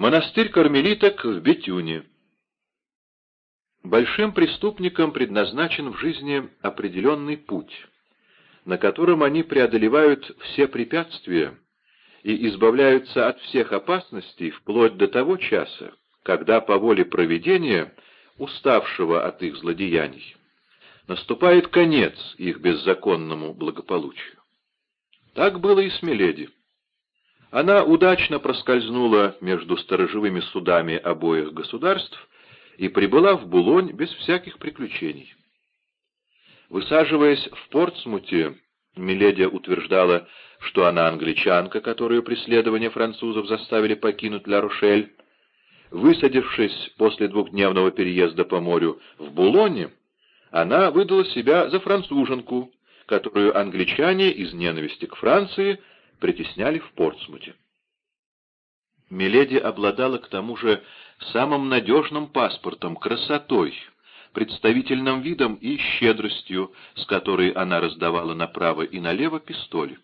Монастырь кармелиток в Бетюне. Большим преступникам предназначен в жизни определенный путь, на котором они преодолевают все препятствия и избавляются от всех опасностей вплоть до того часа, когда по воле провидения, уставшего от их злодеяний, наступает конец их беззаконному благополучию. Так было и с Миледи. Она удачно проскользнула между сторожевыми судами обоих государств и прибыла в Булонь без всяких приключений. Высаживаясь в Портсмуте, Миледи утверждала, что она англичанка, которую преследования французов заставили покинуть Ла-Рошель. Высадившись после двухдневного переезда по морю в Булоне, она выдала себя за француженку, которую англичане из ненависти к Франции притесняли в Портсмуте. Миледи обладала к тому же самым надежным паспортом, красотой, представительным видом и щедростью, с которой она раздавала направо и налево пистоли.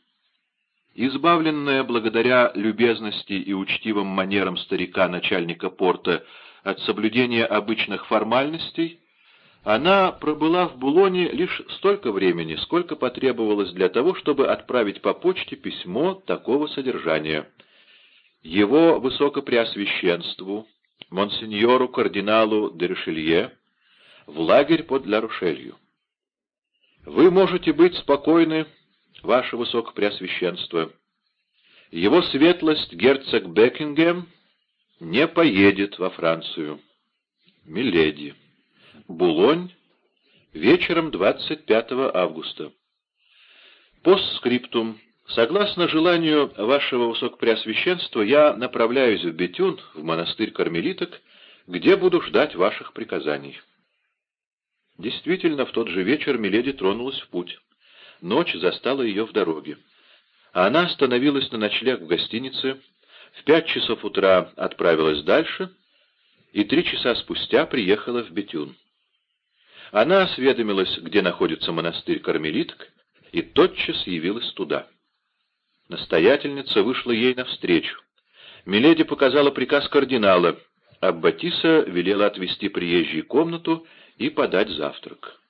Избавленная благодаря любезности и учтивым манерам старика-начальника порта от соблюдения обычных формальностей, она пробыла в Булоне лишь столько времени, сколько потребовалось для того, чтобы отправить по почте письмо такого содержания. Его Высокопреосвященству, монсеньору кардиналу де в лагерь под Ла-Рушелью. Вы можете быть спокойны, ваше Высокопреосвященство. Его светлость герцог Бекингем не поедет во Францию. Миледи. Булонь, вечером 25 августа. Постскриптум. Согласно желанию вашего Высокопреосвященства, я направляюсь в Бетюн, в монастырь кармелиток, где буду ждать ваших приказаний. Действительно, в тот же вечер Миледи тронулась в путь. Ночь застала ее в дороге. Она остановилась на ночлег в гостинице, в пять часов утра отправилась дальше и три часа спустя приехала в Бетюн. Она осведомилась, где находится монастырь кармелиток, и тотчас явилась туда. Настоятельница вышла ей навстречу. Миледи показала приказ кардинала, а Батиса велела отвести приезжий комнату и подать завтрак.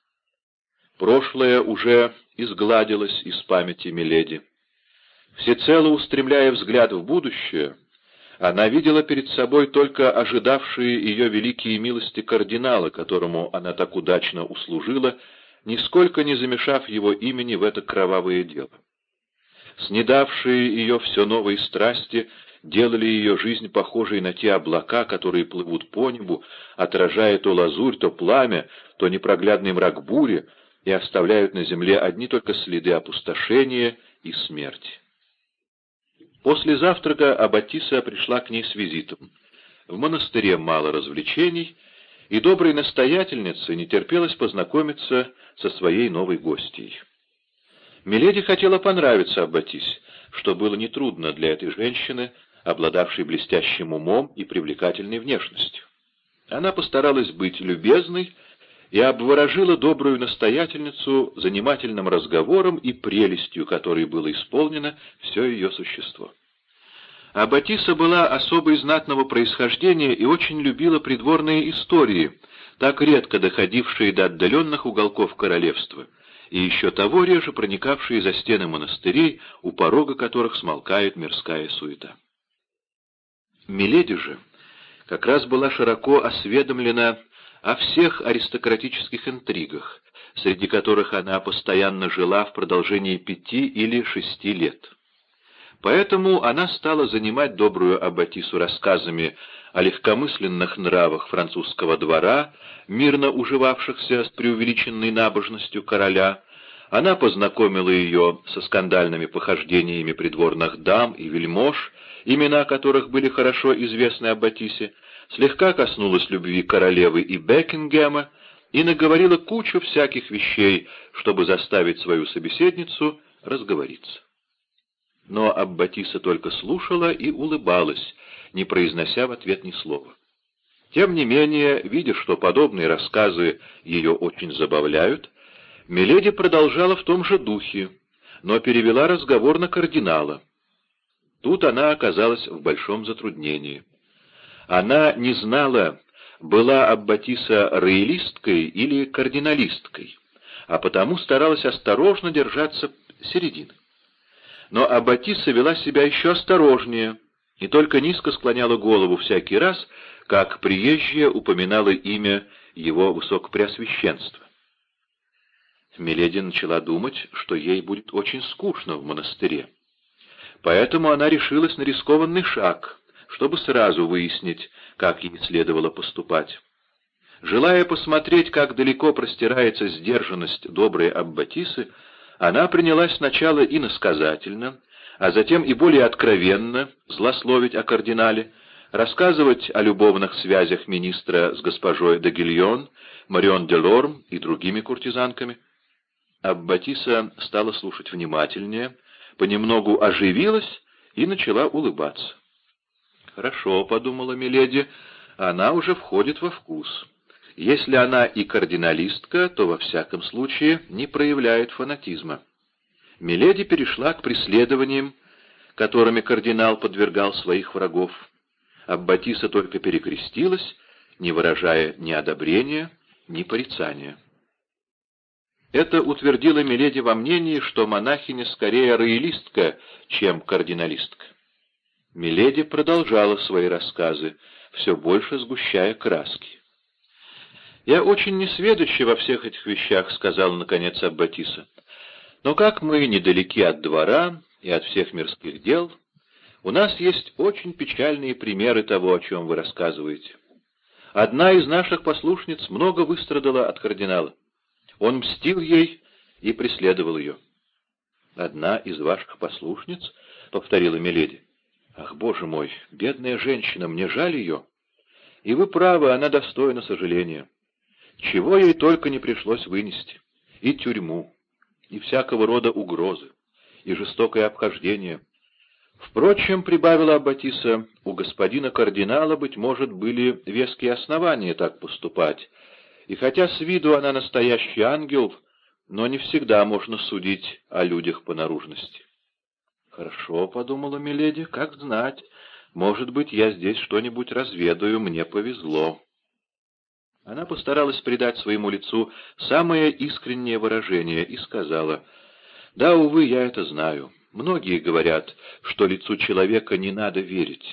Прошлое уже изгладилось из памяти Миледи. Всецело устремляя взгляд в будущее, она видела перед собой только ожидавшие ее великие милости кардинала, которому она так удачно услужила, нисколько не замешав его имени в это кровавое дело. Снедавшие ее все новые страсти делали ее жизнь похожей на те облака, которые плывут по небу, отражая то лазурь, то пламя, то непроглядный мрак бури, и оставляют на земле одни только следы опустошения и смерти. После завтрака Аббатиса пришла к ней с визитом. В монастыре мало развлечений, и доброй настоятельнице не терпелось познакомиться со своей новой гостьей. Миледи хотела понравиться Аббатисе, что было нетрудно для этой женщины, обладавшей блестящим умом и привлекательной внешностью. Она постаралась быть любезной и обворожила добрую настоятельницу занимательным разговором и прелестью, которой было исполнено все ее существо. Аббатиса была особой знатного происхождения и очень любила придворные истории, так редко доходившие до отдаленных уголков королевства, и еще того реже проникавшие за стены монастырей, у порога которых смолкает мирская суета. Миледи же как раз была широко осведомлена о всех аристократических интригах, среди которых она постоянно жила в продолжении пяти или шести лет. Поэтому она стала занимать добрую Аббатису рассказами о легкомысленных нравах французского двора, мирно уживавшихся с преувеличенной набожностью короля. Она познакомила ее со скандальными похождениями придворных дам и вельмож, имена которых были хорошо известны Аббатисе, слегка коснулась любви королевы и Бекингема и наговорила кучу всяких вещей, чтобы заставить свою собеседницу разговориться. Но Аббатиса только слушала и улыбалась, не произнося в ответ ни слова. Тем не менее, видя, что подобные рассказы ее очень забавляют, Миледи продолжала в том же духе, но перевела разговор на кардинала. Тут она оказалась в большом затруднении. Она не знала, была Аббатиса роялисткой или кардиналисткой, а потому старалась осторожно держаться середины. Но Аббатиса вела себя еще осторожнее и только низко склоняла голову всякий раз, как приезжая упоминала имя его высокопреосвященства. Миледи начала думать, что ей будет очень скучно в монастыре. Поэтому она решилась на рискованный шаг, чтобы сразу выяснить, как ей следовало поступать. Желая посмотреть, как далеко простирается сдержанность доброй Аббатисы, она принялась сначала иносказательно, а затем и более откровенно злословить о кардинале, рассказывать о любовных связях министра с госпожой де Гильон, Марион де Лорм и другими куртизанками. Аббатиса стала слушать внимательнее, понемногу оживилась и начала улыбаться. «Хорошо», — подумала Миледи, — «она уже входит во вкус. Если она и кардиналистка, то во всяком случае не проявляет фанатизма». Миледи перешла к преследованиям, которыми кардинал подвергал своих врагов. Аббатиса только перекрестилась, не выражая ни одобрения, ни порицания. Это утвердило Миледи во мнении, что монахиня скорее роялистка, чем кардиналистка. Миледи продолжала свои рассказы, все больше сгущая краски. «Я очень несведуща во всех этих вещах», — сказала наконец Аббатиса. «Но как мы недалеки от двора и от всех мирских дел, у нас есть очень печальные примеры того, о чем вы рассказываете. Одна из наших послушниц много выстрадала от кардинала. Он мстил ей и преследовал ее. «Одна из ваших послушниц?» — повторила Миледи. «Ах, боже мой, бедная женщина, мне жаль ее. И вы правы, она достойна сожаления. Чего ей только не пришлось вынести. И тюрьму, и всякого рода угрозы, и жестокое обхождение. Впрочем, — прибавила Аббатиса, — у господина кардинала, быть может, были веские основания так поступать, и хотя с виду она настоящий ангел, но не всегда можно судить о людях по наружности. «Хорошо», — подумала Миледи, — «как знать. Может быть, я здесь что-нибудь разведаю, мне повезло». Она постаралась придать своему лицу самое искреннее выражение и сказала, «Да, увы, я это знаю. Многие говорят, что лицу человека не надо верить.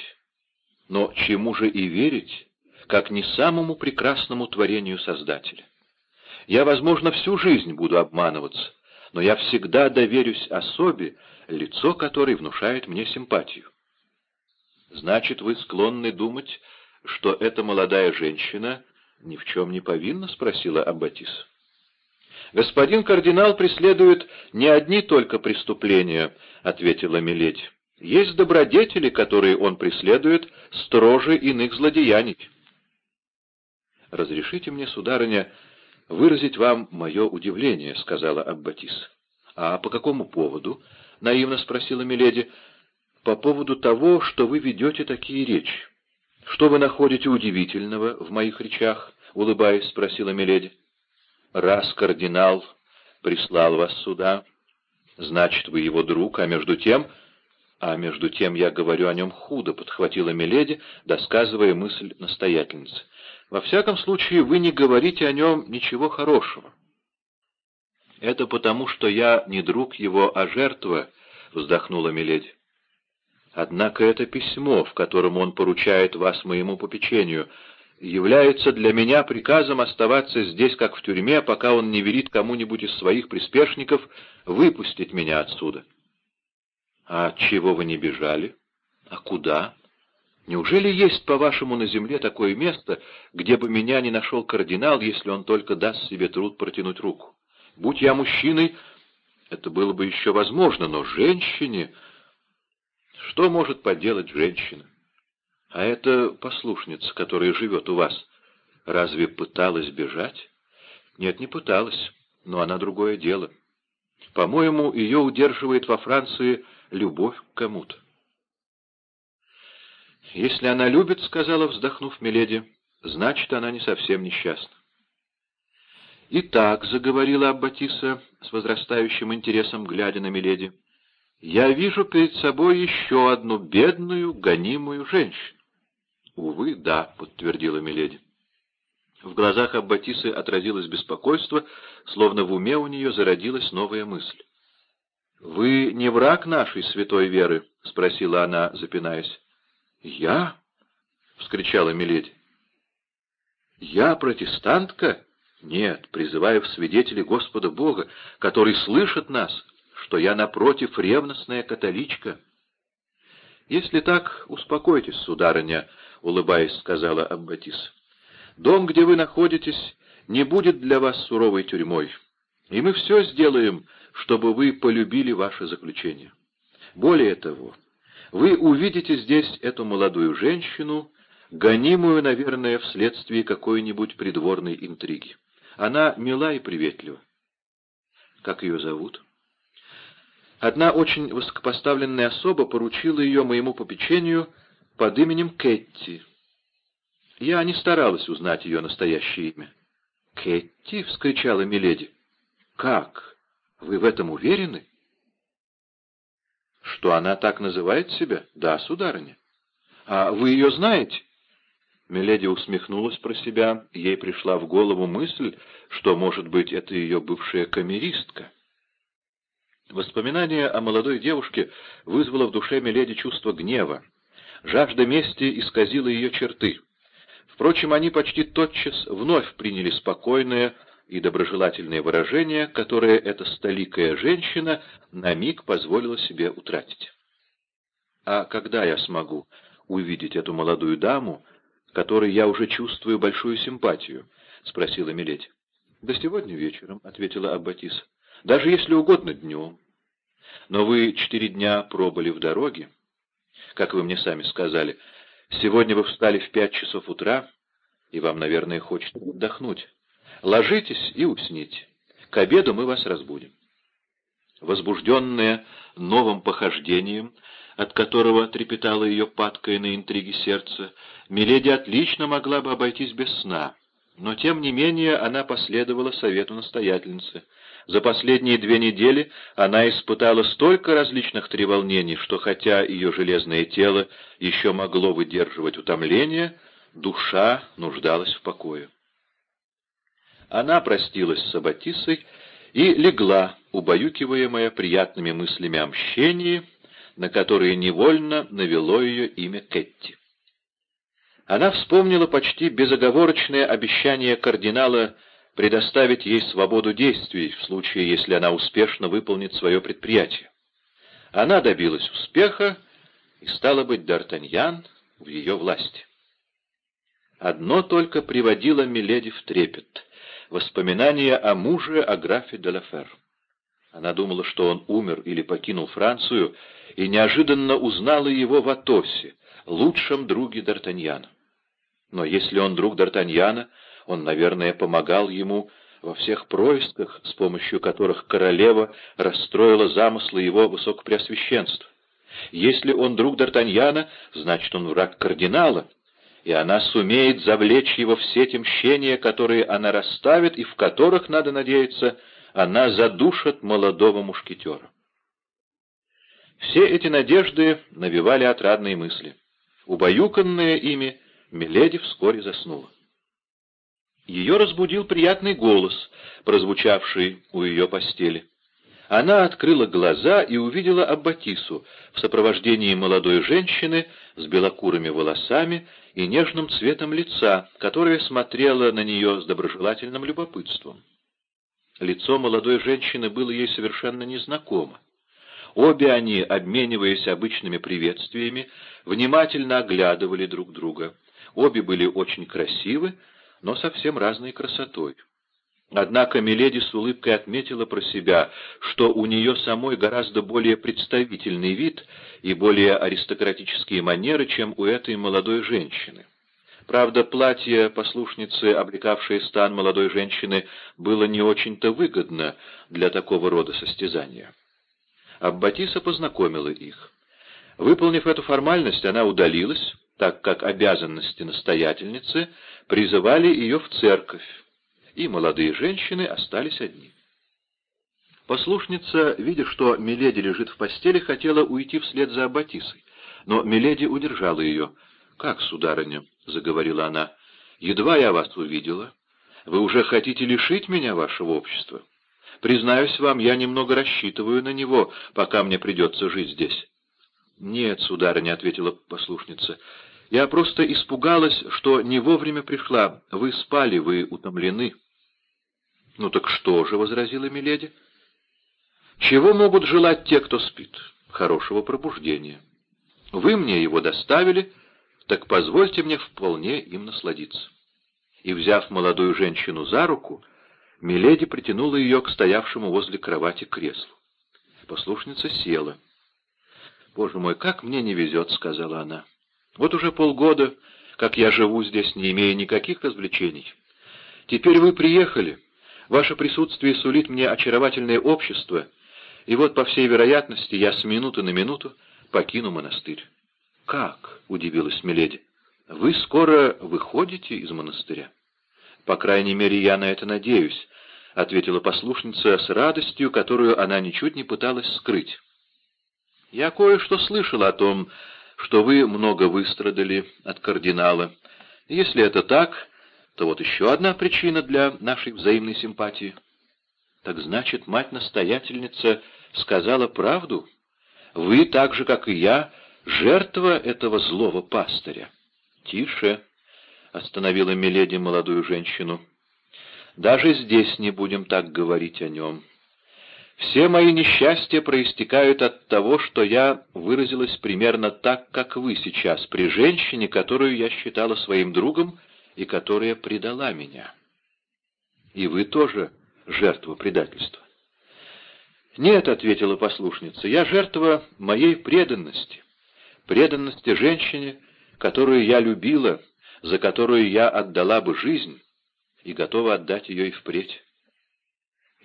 Но чему же и верить, как не самому прекрасному творению Создателя? Я, возможно, всю жизнь буду обманываться, но я всегда доверюсь особе, лицо которой внушает мне симпатию. Значит, вы склонны думать, что эта молодая женщина ни в чем не повинна? — спросила Аббатис. «Господин кардинал преследует не одни только преступления», — ответила Миледь. «Есть добродетели, которые он преследует строже иных злодеяний». «Разрешите мне, сударыня, выразить вам мое удивление», — сказала Аббатис. «А по какому поводу?» — наивно спросила Миледи. «По поводу того, что вы ведете такие речи. Что вы находите удивительного в моих речах?» — улыбаясь, спросила Миледи. «Раз кардинал прислал вас сюда, значит, вы его друг, а между тем...» «А между тем я говорю о нем худо», — подхватила Миледи, досказывая мысль настоятельницы. «Во всяком случае, вы не говорите о нем ничего хорошего». «Это потому, что я не друг его, а жертва», — вздохнула Миледи. «Однако это письмо, в котором он поручает вас моему попечению, является для меня приказом оставаться здесь, как в тюрьме, пока он не велит кому-нибудь из своих приспешников выпустить меня отсюда. А от чего вы не бежали? А куда? Неужели есть, по-вашему, на земле такое место, где бы меня не нашел кардинал, если он только даст себе труд протянуть руку? Будь я мужчиной, это было бы еще возможно, но женщине... Что может поделать женщина? А эта послушница, которая живет у вас, разве пыталась бежать? Нет, не пыталась, но она другое дело. По-моему, ее удерживает во Франции любовь к кому-то. «Если она любит, — сказала, вздохнув Миледи, — значит, она не совсем несчастна». «Итак», — заговорила Аббатиса с возрастающим интересом, глядя на Миледи, — «я вижу перед собой еще одну бедную, гонимую женщину. «Увы, да», — подтвердила Миледи. В глазах Аббатисы отразилось беспокойство, словно в уме у нее зародилась новая мысль. «Вы не враг нашей святой веры?» — спросила она, запинаясь. «Я?» — вскричала Миледи. «Я протестантка? Нет, призываю в свидетели Господа Бога, который слышит нас, что я, напротив, ревностная католичка». «Если так, успокойтесь, сударыня», — улыбаясь, сказала Аббатис. «Дом, где вы находитесь, не будет для вас суровой тюрьмой, и мы все сделаем, чтобы вы полюбили ваше заключение. Более того, вы увидите здесь эту молодую женщину, гонимую, наверное, вследствие какой-нибудь придворной интриги. Она мила и приветлива. Как ее зовут? Одна очень высокопоставленная особа поручила ее моему попечению под именем Кэтти. Я не старалась узнать ее настоящее имя. «Кэтти!» — вскричала Миледи. «Как? Вы в этом уверены?» «Что она так называет себя?» «Да, сударыня». «А вы ее знаете?» Миледи усмехнулась про себя, ей пришла в голову мысль, что, может быть, это ее бывшая камеристка. Воспоминание о молодой девушке вызвало в душе Миледи чувство гнева. Жажда мести исказила ее черты. Впрочем, они почти тотчас вновь приняли спокойное и доброжелательное выражение, которое эта столикая женщина на миг позволила себе утратить. «А когда я смогу увидеть эту молодую даму, которой я уже чувствую большую симпатию?» — спросила Милеть. «Да сегодня вечером», — ответила Аббатиса. «Даже если угодно днем. Но вы четыре дня пробыли в дороге, как вы мне сами сказали. Сегодня вы встали в пять часов утра, и вам, наверное, хочется отдохнуть. Ложитесь и усните. К обеду мы вас разбудим». Возбужденная новым похождением, от которого трепетало ее падкое на интриги сердце, Миледи отлично могла бы обойтись без сна, но тем не менее она последовала совету настоятельницы. За последние две недели она испытала столько различных треволнений, что хотя ее железное тело еще могло выдерживать утомление, душа нуждалась в покое. Она простилась с Аббатисой и легла, убаюкиваемая приятными мыслями о мщении, на которые невольно навело ее имя Кетти. Она вспомнила почти безоговорочное обещание кардинала предоставить ей свободу действий в случае, если она успешно выполнит свое предприятие. Она добилась успеха, и стала быть Д'Артаньян в ее власти. Одно только приводило Миледи в трепет — воспоминание о муже, о графе де Лафер. Она думала, что он умер или покинул Францию, и неожиданно узнала его в Атосе, лучшем друге Д'Артаньяна. Но если он друг Д'Артаньяна, он, наверное, помогал ему во всех происках, с помощью которых королева расстроила замыслы его высокопреосвященства. Если он друг Д'Артаньяна, значит, он враг кардинала, и она сумеет завлечь его в сети мщения, которые она расставит, и в которых, надо надеяться, она задушит молодого мушкетера. Все эти надежды навевали отрадные мысли. Убаюканная ими, Миледи вскоре заснула. Ее разбудил приятный голос, прозвучавший у ее постели. Она открыла глаза и увидела Аббатису в сопровождении молодой женщины с белокурыми волосами и нежным цветом лица, которая смотрела на нее с доброжелательным любопытством. Лицо молодой женщины было ей совершенно незнакомо. Обе они, обмениваясь обычными приветствиями, внимательно оглядывали друг друга. Обе были очень красивы, но совсем разной красотой. Однако Миледи с улыбкой отметила про себя, что у нее самой гораздо более представительный вид и более аристократические манеры, чем у этой молодой женщины. Правда, платье послушницы, облекавшее стан молодой женщины, было не очень-то выгодно для такого рода состязания. Аббатиса познакомила их. Выполнив эту формальность, она удалилась, так как обязанности настоятельницы призывали ее в церковь, и молодые женщины остались одни. Послушница, видя, что Миледи лежит в постели, хотела уйти вслед за Аббатисой, но Миледи удержала ее. «Как, сударыня?» — заговорила она. «Едва я вас увидела. Вы уже хотите лишить меня вашего общества? Признаюсь вам, я немного рассчитываю на него, пока мне придется жить здесь». «Нет, сударыня», — ответила послушница, — «я просто испугалась, что не вовремя пришла. Вы спали, вы утомлены». «Ну так что же?» — возразила Миледи. «Чего могут желать те, кто спит? Хорошего пробуждения. Вы мне его доставили, так позвольте мне вполне им насладиться». И, взяв молодую женщину за руку, Миледи притянула ее к стоявшему возле кровати креслу. Послушница села. «Боже мой, как мне не везет», — сказала она. «Вот уже полгода, как я живу здесь, не имея никаких развлечений. Теперь вы приехали, ваше присутствие сулит мне очаровательное общество, и вот, по всей вероятности, я с минуты на минуту покину монастырь». «Как?» — удивилась Миледи. «Вы скоро выходите из монастыря?» «По крайней мере, я на это надеюсь», — ответила послушница с радостью, которую она ничуть не пыталась скрыть. Я кое-что слышал о том, что вы много выстрадали от кардинала. Если это так, то вот еще одна причина для нашей взаимной симпатии. Так значит, мать-настоятельница сказала правду? Вы, так же, как и я, жертва этого злого пастыря. Тише, — остановила Миледи молодую женщину. Даже здесь не будем так говорить о нем. Все мои несчастья проистекают от того, что я выразилась примерно так, как вы сейчас, при женщине, которую я считала своим другом и которая предала меня. И вы тоже жертва предательства. «Нет», — ответила послушница, — «я жертва моей преданности, преданности женщине, которую я любила, за которую я отдала бы жизнь и готова отдать ее и впредь»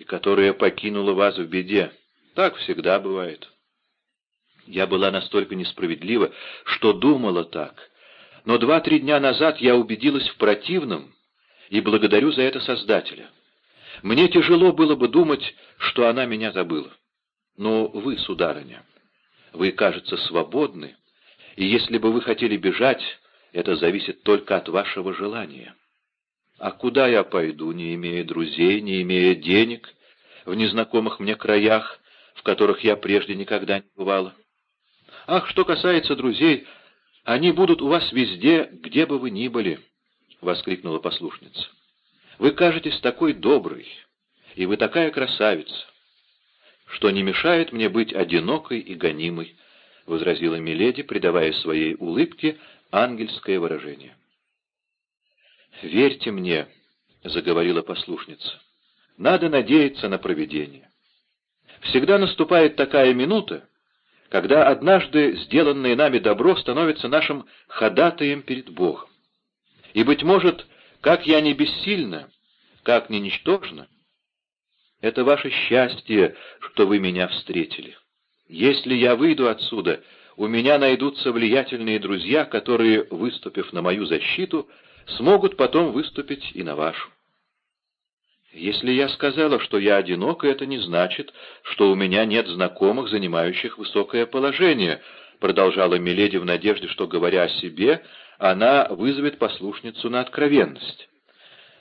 и которая покинула вас в беде. Так всегда бывает. Я была настолько несправедлива, что думала так. Но два-три дня назад я убедилась в противном и благодарю за это Создателя. Мне тяжело было бы думать, что она меня забыла. Но вы, сударыня, вы, кажется, свободны, и если бы вы хотели бежать, это зависит только от вашего желания. А куда я пойду, не имея друзей, не имея денег, в незнакомых мне краях, в которых я прежде никогда не бывала? Ах, что касается друзей, они будут у вас везде, где бы вы ни были, — воскликнула послушница. Вы кажетесь такой доброй, и вы такая красавица, что не мешает мне быть одинокой и гонимой, — возразила Миледи, придавая своей улыбке ангельское выражение. «Верьте мне», — заговорила послушница, — «надо надеяться на провидение. Всегда наступает такая минута, когда однажды сделанное нами добро становится нашим ходатаем перед Богом. И, быть может, как я не бессильна, как не ничтожна, это ваше счастье, что вы меня встретили. Если я выйду отсюда, у меня найдутся влиятельные друзья, которые, выступив на мою защиту, смогут потом выступить и на вашу. Если я сказала, что я одинока, это не значит, что у меня нет знакомых, занимающих высокое положение, продолжала Миледи в надежде, что, говоря о себе, она вызовет послушницу на откровенность.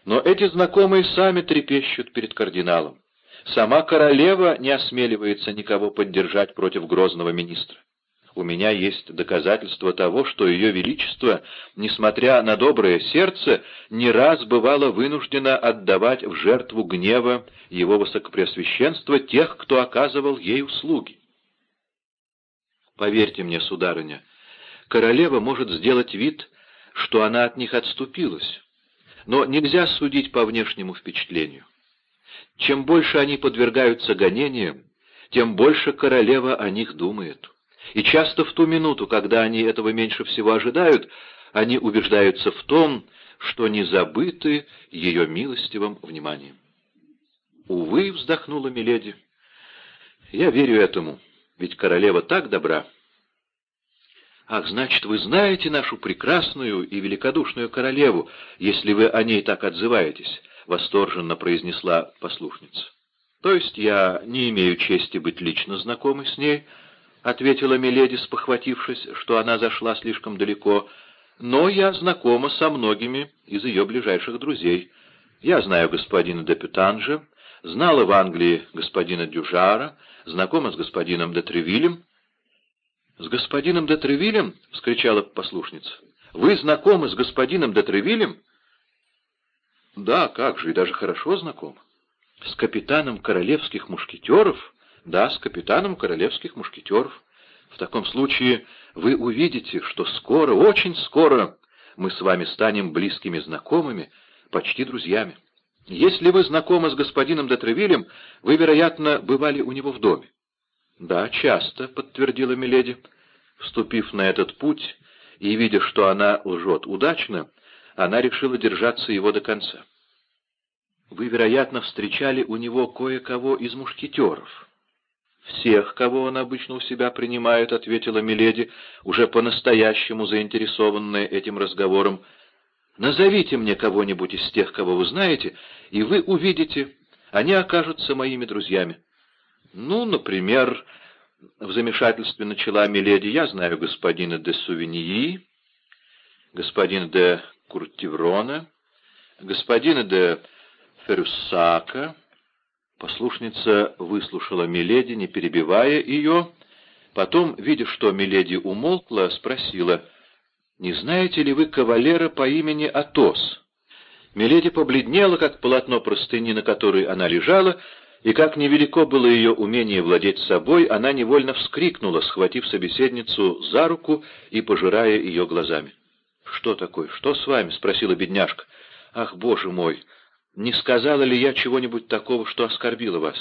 Но эти знакомые сами трепещут перед кардиналом. Сама королева не осмеливается никого поддержать против грозного министра. У меня есть доказательство того, что Ее Величество, несмотря на доброе сердце, не раз бывало вынуждено отдавать в жертву гнева Его Высокопреосвященства тех, кто оказывал ей услуги. Поверьте мне, сударыня, королева может сделать вид, что она от них отступилась, но нельзя судить по внешнему впечатлению. Чем больше они подвергаются гонениям, тем больше королева о них думает. И часто в ту минуту, когда они этого меньше всего ожидают, они убеждаются в том, что не забыты ее милостивым вниманием. «Увы», — вздохнула Миледи, — «я верю этому, ведь королева так добра». «Ах, значит, вы знаете нашу прекрасную и великодушную королеву, если вы о ней так отзываетесь», — восторженно произнесла послушница. «То есть я не имею чести быть лично знакомой с ней», —— ответила Миледи, спохватившись, что она зашла слишком далеко. но я знакома со многими из ее ближайших друзей. Я знаю господина Депютанжа, знала в Англии господина Дюжара, знакома с господином де Тревилем». «С господином де Тревилем?» — вскричала послушница. «Вы знакомы с господином де Тревилем?» «Да, как же, и даже хорошо знакомы. С капитаном королевских мушкетеров?» «Да, с капитаном королевских мушкетеров. В таком случае вы увидите, что скоро, очень скоро мы с вами станем близкими знакомыми, почти друзьями. Если вы знакомы с господином Детревилем, вы, вероятно, бывали у него в доме. — Да, часто, — подтвердила Миледи. Вступив на этот путь и видя, что она лжет удачно, она решила держаться его до конца. — Вы, вероятно, встречали у него кое-кого из мушкетеров. — Всех, кого он обычно у себя принимает, — ответила Миледи, уже по-настоящему заинтересованная этим разговором. — Назовите мне кого-нибудь из тех, кого вы знаете, и вы увидите, они окажутся моими друзьями. — «Ну, например, в замешательстве начала Миледи, я знаю господина де Сувиньи, господина де Куртиврона, господина де Ферюсака». Послушница выслушала Миледи, не перебивая ее, потом, видя, что Миледи умолкла, спросила, «Не знаете ли вы кавалера по имени Атос?» Миледи побледнела, как полотно простыни, на которой она лежала, и как невелико было ее умение владеть собой, она невольно вскрикнула, схватив собеседницу за руку и пожирая ее глазами. «Что такое? Что с вами?» — спросила бедняжка. «Ах, боже мой! Не сказала ли я чего-нибудь такого, что оскорбило вас?»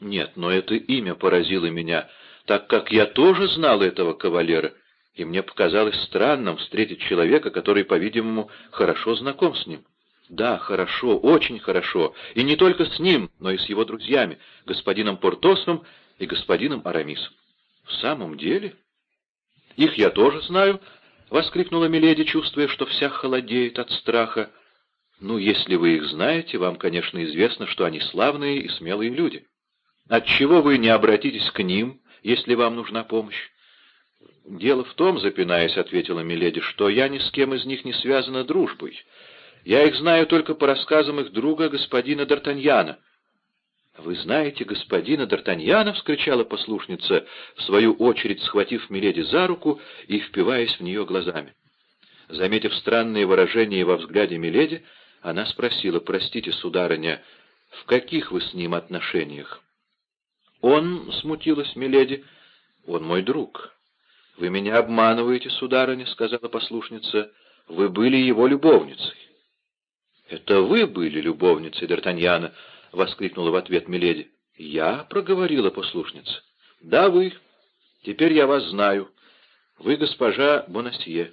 «Нет, но это имя поразило меня, так как я тоже знал этого кавалера, и мне показалось странным встретить человека, который, по-видимому, хорошо знаком с ним». Да, хорошо, очень хорошо. И не только с ним, но и с его друзьями, господином Портосом и господином Арамисом. В самом деле? Их я тоже знаю, — воскликнула Миледи, чувствуя, что вся холодеет от страха. Ну, если вы их знаете, вам, конечно, известно, что они славные и смелые люди. Отчего вы не обратитесь к ним, если вам нужна помощь? «Дело в том, — запинаясь, — ответила Миледи, — что я ни с кем из них не связана дружбой, я их знаю только по рассказам их друга, господина Д'Артаньяна». «Вы знаете господина Д'Артаньяна?» — вскричала послушница, в свою очередь схватив Миледи за руку и впиваясь в нее глазами. Заметив странные выражения во взгляде Миледи, она спросила, «Простите, сударыня, в каких вы с ним отношениях?» «Он», — смутилась Миледи, — «он мой друг». «Вы меня обманываете, сударыня», — сказала послушница, — «вы были его любовницей». «Это вы были любовницей Д'Артаньяна?» — воскликнула в ответ Миледи. «Я?» — проговорила послушница. «Да, вы. Теперь я вас знаю. Вы госпожа Бонасье».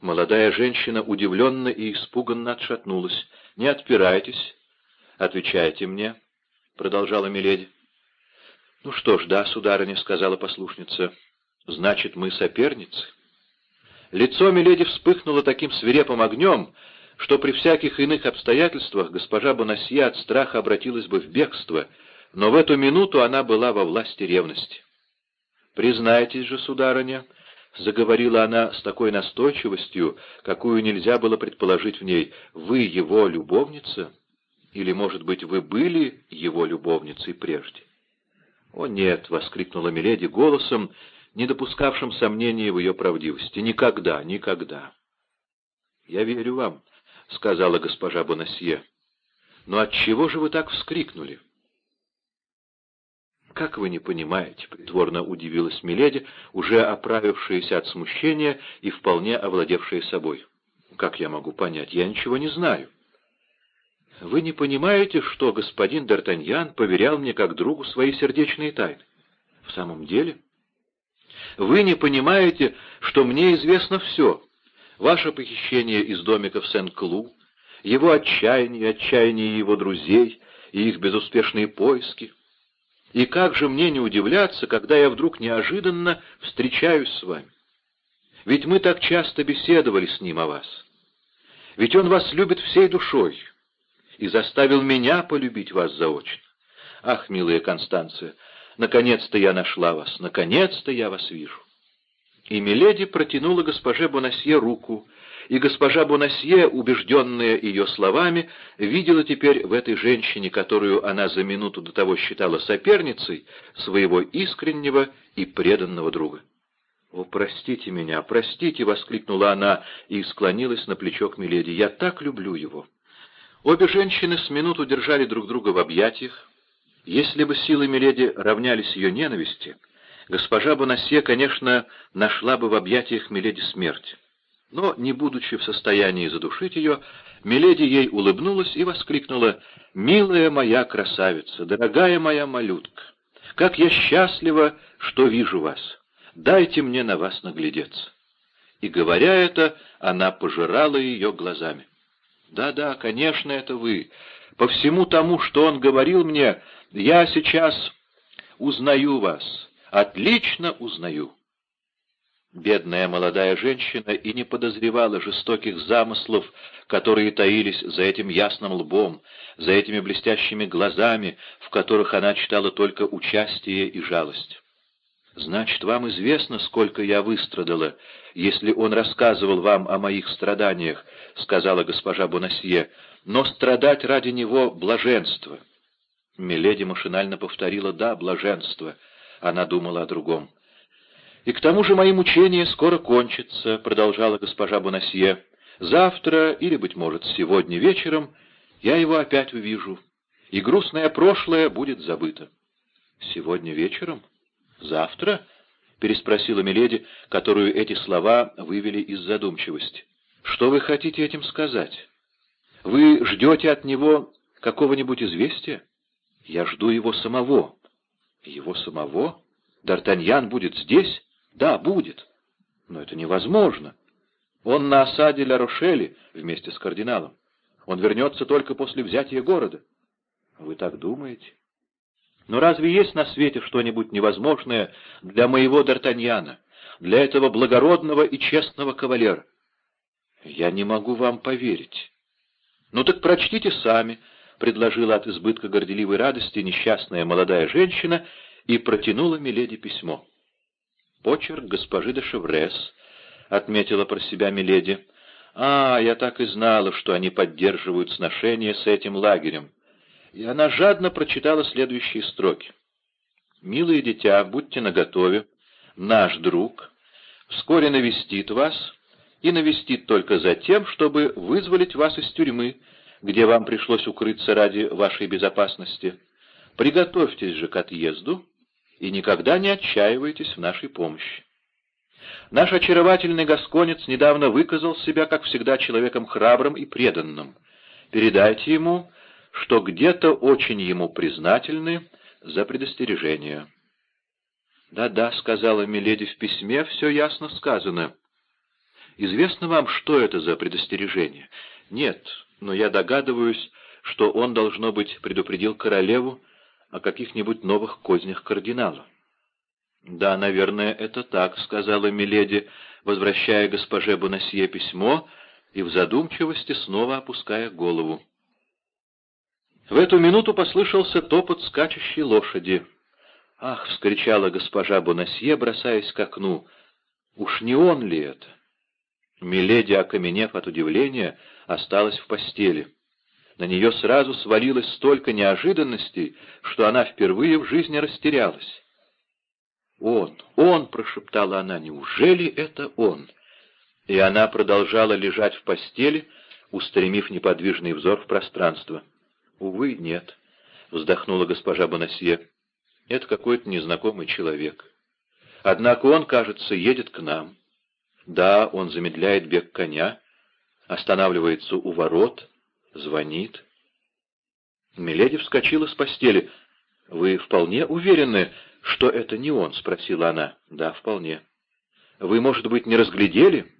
Молодая женщина удивленно и испуганно отшатнулась. «Не отпирайтесь. Отвечайте мне», — продолжала Миледи. «Ну что ж, да, сударыня», — сказала послушница. «Значит, мы соперницы». Лицо Миледи вспыхнуло таким свирепым огнем, что при всяких иных обстоятельствах госпожа Бонасье от страха обратилась бы в бегство, но в эту минуту она была во власти ревности. «Признайтесь же, сударыня», — заговорила она с такой настойчивостью, какую нельзя было предположить в ней, — «вы его любовница? Или, может быть, вы были его любовницей прежде?» «О, нет!» — воскликнула Миледи голосом, не допускавшим сомнений в ее правдивости. «Никогда, никогда!» «Я верю вам», — сказала госпожа Бонасье. «Но отчего же вы так вскрикнули?» «Как вы не понимаете?» — притворно удивилась Миледи, уже оправившаяся от смущения и вполне овладевшая собой. «Как я могу понять? Я ничего не знаю». «Вы не понимаете, что господин Д'Артаньян поверял мне как другу свои сердечные тайны?» «В самом деле?» «Вы не понимаете, что мне известно все, ваше похищение из домика в Сен-Клу, его отчаяние, отчаяние его друзей и их безуспешные поиски. И как же мне не удивляться, когда я вдруг неожиданно встречаюсь с вами? Ведь мы так часто беседовали с ним о вас. Ведь он вас любит всей душой и заставил меня полюбить вас заочно. Ах, милая Констанция, наконец-то я нашла вас, наконец-то я вас вижу. И Миледи протянула госпоже Бонасье руку, и госпожа Бонасье, убежденная ее словами, видела теперь в этой женщине, которую она за минуту до того считала соперницей, своего искреннего и преданного друга. «О, простите меня, простите!» — воскликнула она и склонилась на плечо к Миледи. «Я так люблю его!» Обе женщины с минуту держали друг друга в объятиях. Если бы силы Миледи равнялись ее ненависти, госпожа Бонасье, конечно, нашла бы в объятиях Миледи смерть но, не будучи в состоянии задушить ее, Миледи ей улыбнулась и воскликнула «Милая моя красавица, дорогая моя малютка, как я счастлива, что вижу вас! Дайте мне на вас наглядеться!» И, говоря это, она пожирала ее глазами. «Да-да, конечно, это вы. По всему тому, что он говорил мне, я сейчас узнаю вас, отлично узнаю». Бедная молодая женщина и не подозревала жестоких замыслов, которые таились за этим ясным лбом, за этими блестящими глазами, в которых она читала только участие и жалость. «Значит, вам известно, сколько я выстрадала, если он рассказывал вам о моих страданиях», — сказала госпожа Бонасье, — «но страдать ради него — блаженство». Миледи машинально повторила «да, блаженство», она думала о другом. «И к тому же мои мучения скоро кончатся», — продолжала госпожа Бонасье. «Завтра, или, быть может, сегодня вечером, я его опять увижу, и грустное прошлое будет забыто». «Сегодня вечером? Завтра?» — переспросила Миледи, которую эти слова вывели из задумчивости. «Что вы хотите этим сказать? Вы ждете от него какого-нибудь известия? Я жду его самого». «Его самого? Д'Артаньян будет здесь?» Да, будет. Но это невозможно. Он на осаде Ля-Рошели вместе с кардиналом. Он вернется только после взятия города. Вы так думаете? Но разве есть на свете что-нибудь невозможное для моего Д'Артаньяна, для этого благородного и честного кавалера? Я не могу вам поверить. Ну так прочтите сами, — предложила от избытка горделивой радости несчастная молодая женщина и протянула Миледи письмо. «Почерк госпожи де Шеврес», — отметила про себя Миледи. «А, я так и знала, что они поддерживают сношение с этим лагерем». И она жадно прочитала следующие строки. «Милые дитя, будьте наготове. Наш друг вскоре навестит вас и навестит только за тем, чтобы вызволить вас из тюрьмы, где вам пришлось укрыться ради вашей безопасности. Приготовьтесь же к отъезду» и никогда не отчаивайтесь в нашей помощи. Наш очаровательный гасконец недавно выказал себя, как всегда, человеком храбрым и преданным. Передайте ему, что где-то очень ему признательны за предостережение. «Да-да», — сказала Миледи в письме, — «все ясно сказано». «Известно вам, что это за предостережение?» «Нет, но я догадываюсь, что он, должно быть, предупредил королеву о каких-нибудь новых кознях кардинала. «Да, наверное, это так», — сказала Миледи, возвращая госпоже Бонасье письмо и в задумчивости снова опуская голову. В эту минуту послышался топот скачущей лошади. «Ах!» — вскричала госпожа Бонасье, бросаясь к окну. «Уж не он ли это?» Миледи, окаменев от удивления, осталась в постели. На нее сразу свалилось столько неожиданностей, что она впервые в жизни растерялась. «Он, он!» — прошептала она. «Неужели это он?» И она продолжала лежать в постели, устремив неподвижный взор в пространство. «Увы, нет», — вздохнула госпожа Бонасье. «Это какой-то незнакомый человек. Однако он, кажется, едет к нам. Да, он замедляет бег коня, останавливается у ворот, Звонит. Миледи вскочила с постели. «Вы вполне уверены, что это не он?» — спросила она. «Да, вполне». «Вы, может быть, не разглядели?»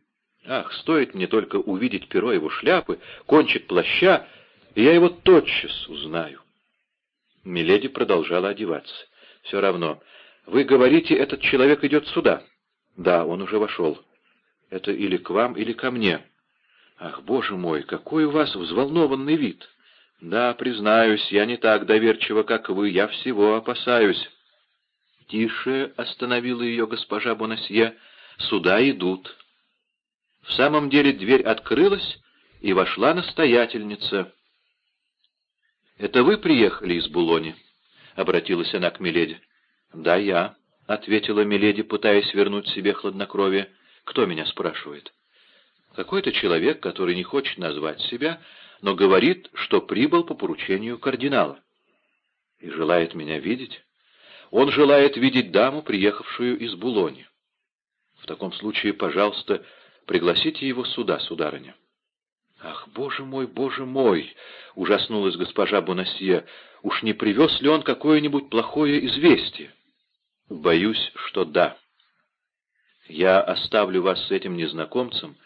«Ах, стоит мне только увидеть перо его шляпы, кончик плаща, и я его тотчас узнаю». Миледи продолжала одеваться. «Все равно. Вы говорите, этот человек идет сюда?» «Да, он уже вошел. Это или к вам, или ко мне». «Ах, боже мой, какой у вас взволнованный вид!» «Да, признаюсь, я не так доверчива, как вы, я всего опасаюсь». «Тише», — остановила ее госпожа Бонасье, Сюда идут». В самом деле дверь открылась, и вошла настоятельница. «Это вы приехали из Булони?» — обратилась она к Миледи. «Да, я», — ответила Миледи, пытаясь вернуть себе хладнокровие. «Кто меня спрашивает?» «Какой-то человек, который не хочет назвать себя, но говорит, что прибыл по поручению кардинала. И желает меня видеть. Он желает видеть даму, приехавшую из Булони. В таком случае, пожалуйста, пригласите его сюда, сударыня». «Ах, боже мой, боже мой!» — ужаснулась госпожа Бонасье. «Уж не привез ли он какое-нибудь плохое известие?» «Боюсь, что да. Я оставлю вас с этим незнакомцем,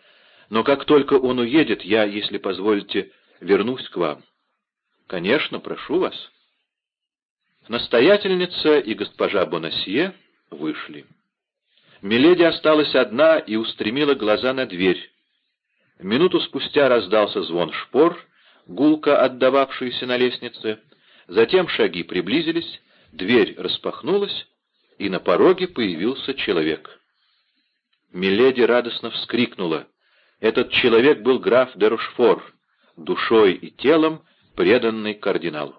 но как только он уедет, я, если позволите, вернусь к вам. Конечно, прошу вас». Настоятельница и госпожа Бонасье вышли. Миледи осталась одна и устремила глаза на дверь. Минуту спустя раздался звон шпор, гулко отдававшийся на лестнице. Затем шаги приблизились, дверь распахнулась, и на пороге появился человек. Миледи радостно вскрикнула. Этот человек был граф де Рушфор, душой и телом преданный кардиналу.